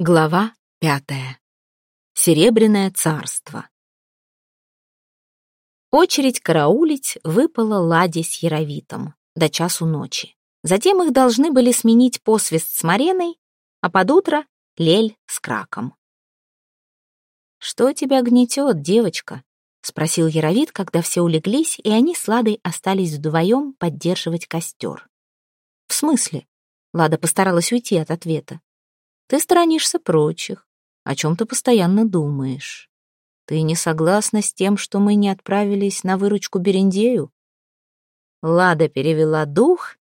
Глава пятая. Серебряное царство. Очередь караулить выпала Ладе с Яровитом до часу ночи. Затем их должны были сменить посвист с Мареной, а под утро — Лель с Краком. «Что тебя гнетет, девочка?» — спросил Яровит, когда все улеглись, и они с Ладой остались вдвоем поддерживать костер. «В смысле?» — Лада постаралась уйти от ответа. Ты сторонишься прочих, о чем ты постоянно думаешь. Ты не согласна с тем, что мы не отправились на выручку Берендею? Лада перевела дух,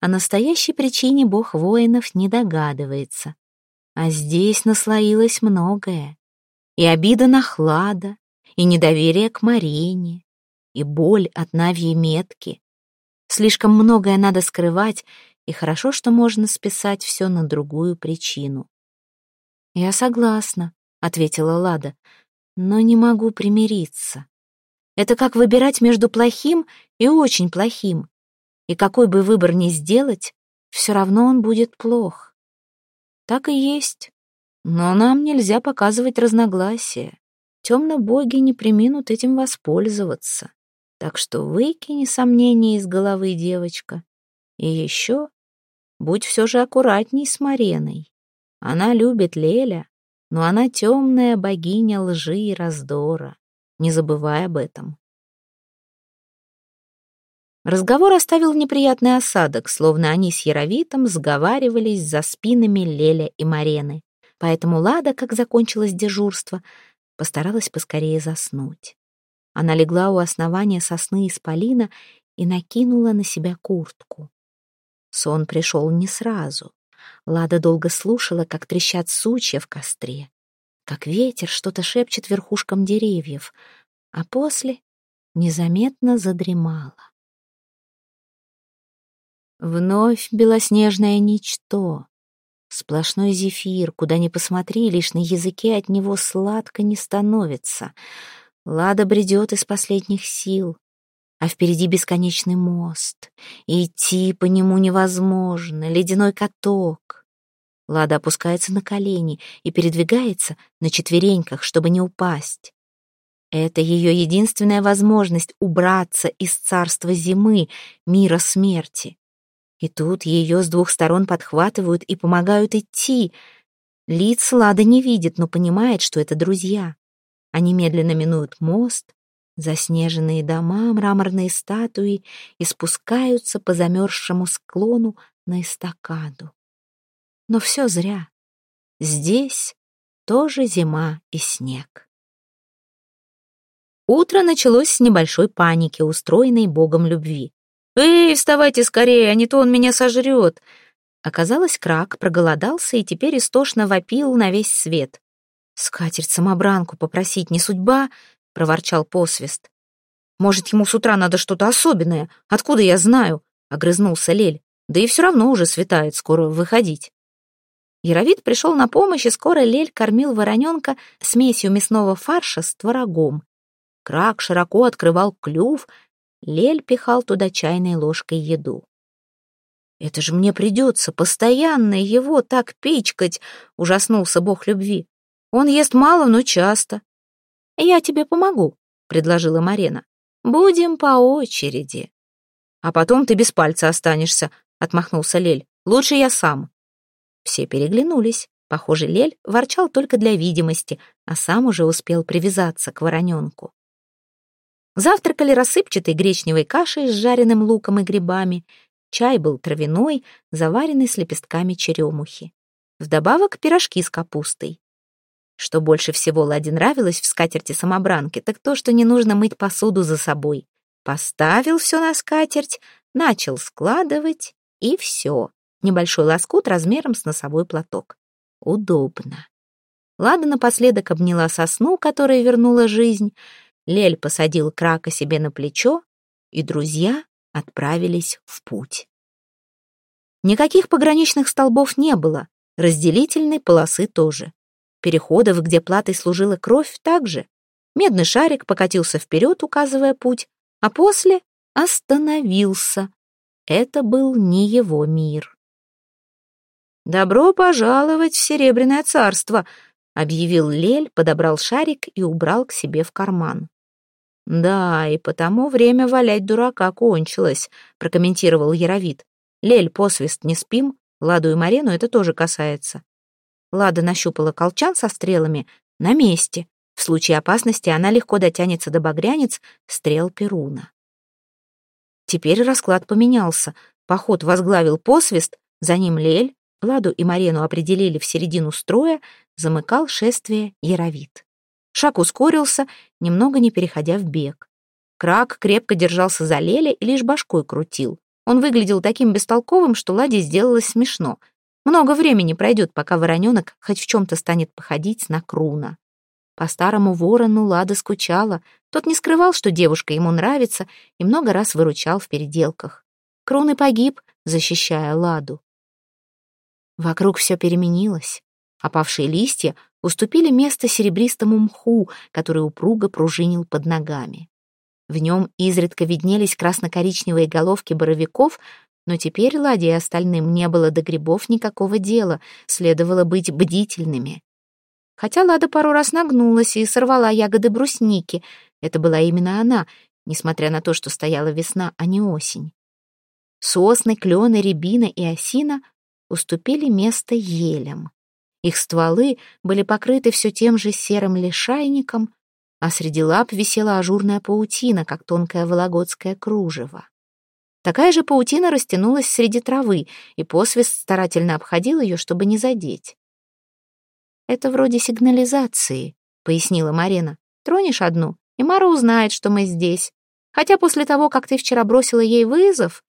о настоящей причине бог воинов не догадывается. А здесь наслоилось многое. И обида на Хлада, и недоверие к Марине, и боль от Навьей метки. Слишком многое надо скрывать, и хорошо, что можно списать все на другую причину. «Я согласна», — ответила Лада, — «но не могу примириться. Это как выбирать между плохим и очень плохим. И какой бы выбор ни сделать, все равно он будет плох. Так и есть. Но нам нельзя показывать разногласия. Темно-боги не приминут этим воспользоваться. Так что выкини сомнения из головы, девочка. И еще Будь все же аккуратней с Мареной. Она любит Леля, но она темная богиня лжи и раздора. Не забывай об этом. Разговор оставил неприятный осадок, словно они с Яровитом сговаривались за спинами Леля и Марены. Поэтому Лада, как закончилось дежурство, постаралась поскорее заснуть. Она легла у основания сосны из полина и накинула на себя куртку. Сон пришел не сразу. Лада долго слушала, как трещат сучья в костре, как ветер что-то шепчет верхушкам деревьев, а после незаметно задремала. Вновь белоснежное ничто, сплошной зефир, куда ни посмотри, лишь на языке от него сладко не становится. Лада бредет из последних сил, а впереди бесконечный мост. Идти по нему невозможно, ледяной каток. Лада опускается на колени и передвигается на четвереньках, чтобы не упасть. Это ее единственная возможность убраться из царства зимы, мира смерти. И тут ее с двух сторон подхватывают и помогают идти. Лиц Лада не видит, но понимает, что это друзья. Они медленно минуют мост, Заснеженные дома, мраморные статуи и спускаются по замерзшему склону на эстакаду. Но все зря. Здесь тоже зима и снег. Утро началось с небольшой паники, устроенной богом любви. «Эй, вставайте скорее, а не то он меня сожрет!» Оказалось, крак проголодался и теперь истошно вопил на весь свет. Скатерть-самобранку попросить не судьба, — проворчал посвист. «Может, ему с утра надо что-то особенное? Откуда я знаю?» — огрызнулся Лель. «Да и все равно уже светает, скоро выходить». Яровид пришел на помощь, и скоро Лель кормил вороненка смесью мясного фарша с творогом. Крак широко открывал клюв, Лель пихал туда чайной ложкой еду. «Это же мне придется постоянно его так пичкать!» — ужаснулся бог любви. «Он ест мало, но часто. «Я тебе помогу», — предложила Марена. «Будем по очереди». «А потом ты без пальца останешься», — отмахнулся Лель. «Лучше я сам». Все переглянулись. Похоже, Лель ворчал только для видимости, а сам уже успел привязаться к вороненку. Завтракали рассыпчатой гречневой кашей с жареным луком и грибами. Чай был травяной, заваренный с лепестками черемухи. Вдобавок пирожки с капустой. Что больше всего Ладе нравилось в скатерти-самобранке, так то, что не нужно мыть посуду за собой. Поставил все на скатерть, начал складывать, и все. Небольшой лоскут размером с носовой платок. Удобно. Лада напоследок обняла сосну, которая вернула жизнь. Лель посадил крака себе на плечо, и друзья отправились в путь. Никаких пограничных столбов не было, разделительной полосы тоже. Переходов, где платой служила кровь, также. Медный шарик покатился вперед, указывая путь, а после остановился. Это был не его мир. «Добро пожаловать в Серебряное царство», — объявил Лель, подобрал шарик и убрал к себе в карман. «Да, и потому время валять дурака кончилось», — прокомментировал Яровит. «Лель, посвист, не спим? Ладу и Марену это тоже касается». Лада нащупала колчан со стрелами на месте. В случае опасности она легко дотянется до багрянец стрел Перуна. Теперь расклад поменялся. Поход возглавил посвист, за ним Лель, Ладу и Марену определили в середину строя, замыкал шествие Яровит. Шаг ускорился, немного не переходя в бег. Крак крепко держался за Леля и лишь башкой крутил. Он выглядел таким бестолковым, что Ладе сделалось смешно. Много времени пройдет, пока вороненок хоть в чем-то станет походить на Круна. По старому ворону Лада скучала. Тот не скрывал, что девушка ему нравится, и много раз выручал в переделках. Крун и погиб, защищая Ладу. Вокруг все переменилось. Опавшие листья уступили место серебристому мху, который упруго пружинил под ногами. В нем изредка виднелись красно-коричневые головки боровиков, но теперь Ладе и остальным не было до грибов никакого дела, следовало быть бдительными. Хотя Лада пару раз нагнулась и сорвала ягоды брусники, это была именно она, несмотря на то, что стояла весна, а не осень. Сосны, клены, рябина и осина уступили место елям. Их стволы были покрыты все тем же серым лишайником, а среди лап висела ажурная паутина, как тонкое вологодское кружево. Такая же паутина растянулась среди травы, и посвист старательно обходил ее, чтобы не задеть. «Это вроде сигнализации», — пояснила Марина. «Тронешь одну, и Мара узнает, что мы здесь. Хотя после того, как ты вчера бросила ей вызов,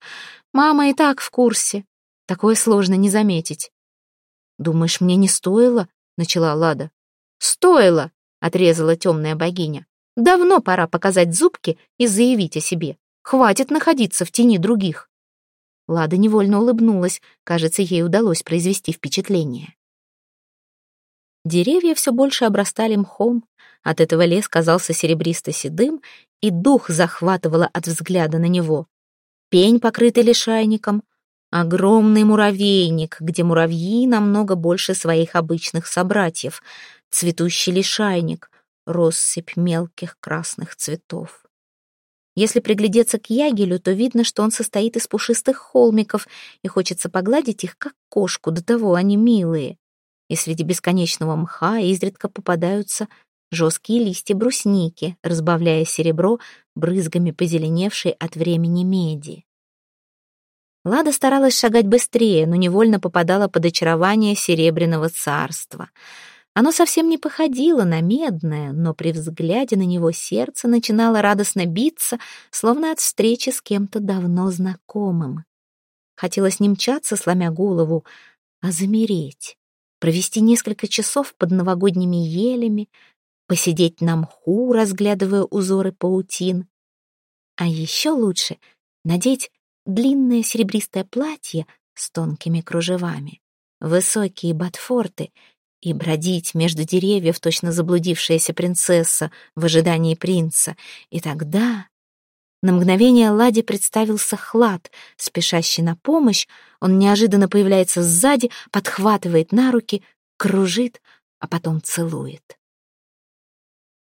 мама и так в курсе. Такое сложно не заметить. «Думаешь, мне не стоило?» — начала Лада. «Стоило!» — отрезала темная богиня. «Давно пора показать зубки и заявить о себе. Хватит находиться в тени других». Лада невольно улыбнулась. Кажется, ей удалось произвести впечатление. Деревья все больше обрастали мхом. От этого лес казался серебристо-седым, и дух захватывало от взгляда на него. Пень, покрытый лишайником, Огромный муравейник, где муравьи намного больше своих обычных собратьев. Цветущий лишайник, россыпь мелких красных цветов. Если приглядеться к ягелю, то видно, что он состоит из пушистых холмиков, и хочется погладить их, как кошку, до того они милые. И среди бесконечного мха изредка попадаются жесткие листья брусники, разбавляя серебро брызгами позеленевшей от времени меди. Лада старалась шагать быстрее, но невольно попадала под очарование Серебряного царства. Оно совсем не походило на медное, но при взгляде на него сердце начинало радостно биться, словно от встречи с кем-то давно знакомым. Хотелось не мчаться, сломя голову, а замереть, провести несколько часов под новогодними елями, посидеть на мху, разглядывая узоры паутин. А еще лучше надеть длинное серебристое платье с тонкими кружевами, высокие ботфорты и бродить между деревьев точно заблудившаяся принцесса в ожидании принца. И тогда... На мгновение Ладе представился Хлад, спешащий на помощь. Он неожиданно появляется сзади, подхватывает на руки, кружит, а потом целует.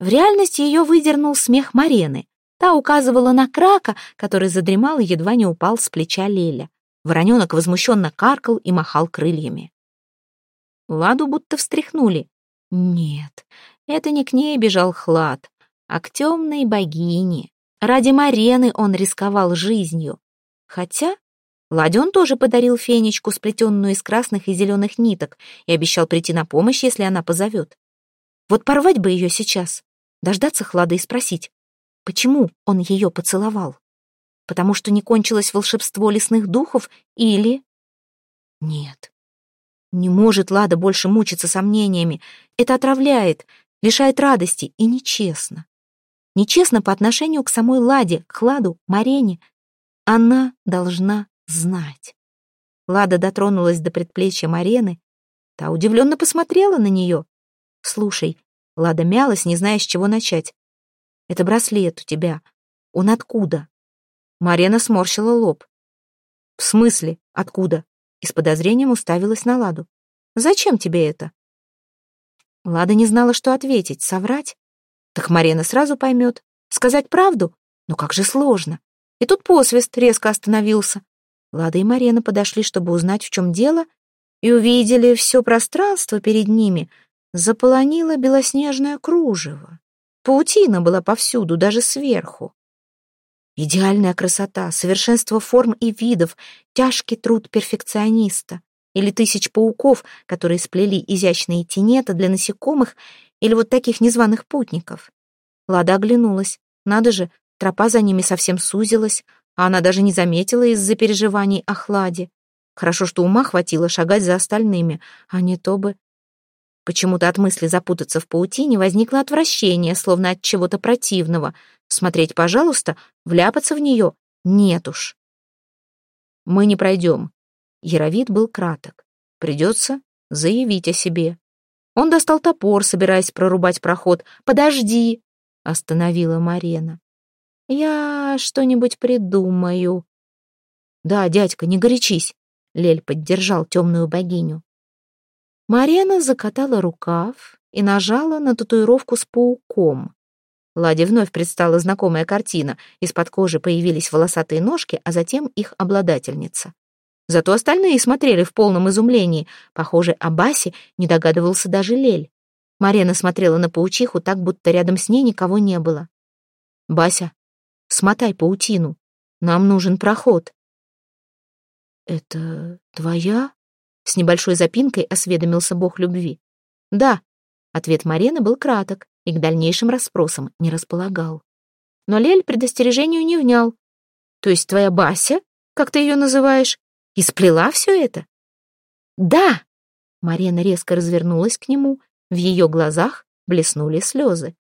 В реальности ее выдернул смех Марены. Та указывала на крака, который задремал и едва не упал с плеча Леля. Вороненок возмущенно каркал и махал крыльями. Ладу будто встряхнули. Нет, это не к ней бежал Хлад, а к темной богине. Ради Марены он рисковал жизнью. Хотя Ладен тоже подарил фенечку, сплетенную из красных и зеленых ниток, и обещал прийти на помощь, если она позовет. Вот порвать бы ее сейчас, дождаться Хлада и спросить, Почему он ее поцеловал? Потому что не кончилось волшебство лесных духов или... Нет. Не может Лада больше мучиться сомнениями. Это отравляет, лишает радости и нечестно. Нечестно по отношению к самой Ладе, к Ладу, Марене. Она должна знать. Лада дотронулась до предплечья Марены. Та удивленно посмотрела на нее. «Слушай», Лада мялась, не зная, с чего начать. Это браслет у тебя. Он откуда?» Марена сморщила лоб. «В смысле, откуда?» — и с подозрением уставилась на Ладу. «Зачем тебе это?» Лада не знала, что ответить, соврать. Так Марена сразу поймет. Сказать правду? Ну как же сложно. И тут посвист резко остановился. Лада и Марена подошли, чтобы узнать, в чем дело, и увидели все пространство перед ними заполонило белоснежное кружево. Паутина была повсюду, даже сверху. Идеальная красота, совершенство форм и видов, тяжкий труд перфекциониста. Или тысяч пауков, которые сплели изящные тенета для насекомых, или вот таких незваных путников. Лада оглянулась. Надо же, тропа за ними совсем сузилась, а она даже не заметила из-за переживаний о хладе. Хорошо, что ума хватило шагать за остальными, а не то бы... Почему-то от мысли запутаться в паутине возникло отвращение, словно от чего-то противного. Смотреть, пожалуйста, вляпаться в нее нет уж. Мы не пройдем. Яровид был краток. Придется заявить о себе. Он достал топор, собираясь прорубать проход. «Подожди!» — остановила Марена. «Я что-нибудь придумаю». «Да, дядька, не горячись!» — Лель поддержал темную богиню. Марена закатала рукав и нажала на татуировку с пауком. Ладе вновь предстала знакомая картина. Из-под кожи появились волосатые ножки, а затем их обладательница. Зато остальные смотрели в полном изумлении. Похоже, о Басе не догадывался даже Лель. Марена смотрела на паучиху так, будто рядом с ней никого не было. «Бася, смотай паутину. Нам нужен проход». «Это твоя?» С небольшой запинкой осведомился бог любви. «Да», — ответ Марены был краток и к дальнейшим расспросам не располагал. Но Лель предостережению не внял. «То есть твоя Бася, как ты ее называешь, и сплела все это?» «Да!» Марена резко развернулась к нему, в ее глазах блеснули слезы.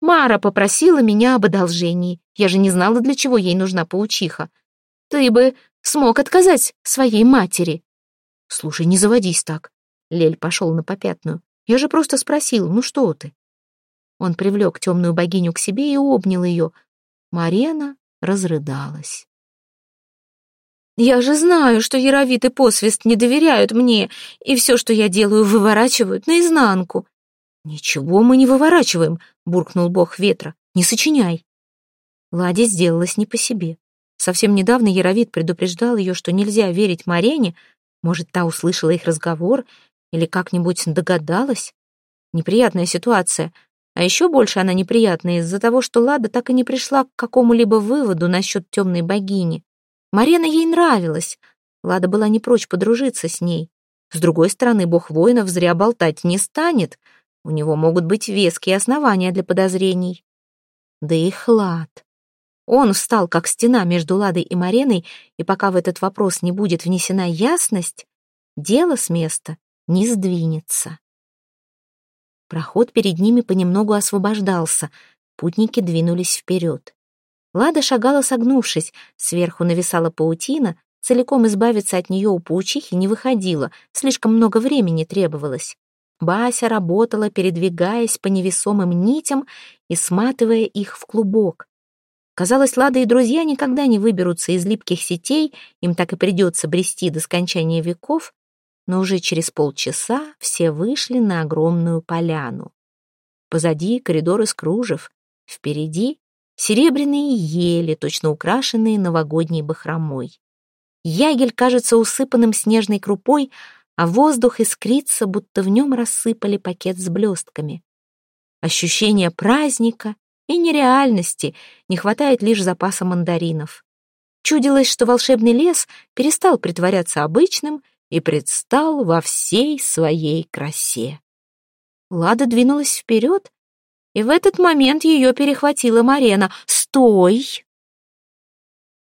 «Мара попросила меня об одолжении. Я же не знала, для чего ей нужна паучиха. Ты бы смог отказать своей матери». «Слушай, не заводись так». Лель пошел на попятную. «Я же просто спросил, ну что ты?» Он привлек темную богиню к себе и обнял ее. Марена разрыдалась. «Я же знаю, что Яровит и Посвист не доверяют мне, и все, что я делаю, выворачивают наизнанку». «Ничего мы не выворачиваем», — буркнул бог ветра. «Не сочиняй». Ладе сделалась не по себе. Совсем недавно Яровит предупреждал ее, что нельзя верить Марене, может, та услышала их разговор или как-нибудь догадалась? Неприятная ситуация. А еще больше она неприятная из-за того, что Лада так и не пришла к какому-либо выводу насчет темной богини. Марена ей нравилась. Лада была не прочь подружиться с ней. С другой стороны, бог воинов зря болтать не станет. У него могут быть веские основания для подозрений. Да и Хлад. Он встал, как стена между Ладой и Мареной, и пока в этот вопрос не будет внесена ясность, дело с места не сдвинется. Проход перед ними понемногу освобождался, путники двинулись вперед. Лада шагала согнувшись, сверху нависала паутина, целиком избавиться от нее у паучихи не выходило, слишком много времени требовалось. Бася работала, передвигаясь по невесомым нитям и сматывая их в клубок. Казалось, Лада и друзья никогда не выберутся из липких сетей, им так и придется брести до скончания веков, но уже через полчаса все вышли на огромную поляну. Позади коридор из кружев, впереди серебряные ели, точно украшенные новогодней бахромой. Ягель кажется усыпанным снежной крупой, а воздух искрится, будто в нем рассыпали пакет с блестками. Ощущение праздника и нереальности, не хватает лишь запаса мандаринов. Чудилось, что волшебный лес перестал притворяться обычным и предстал во всей своей красе. Лада двинулась вперед, и в этот момент ее перехватила Марена. «Стой!»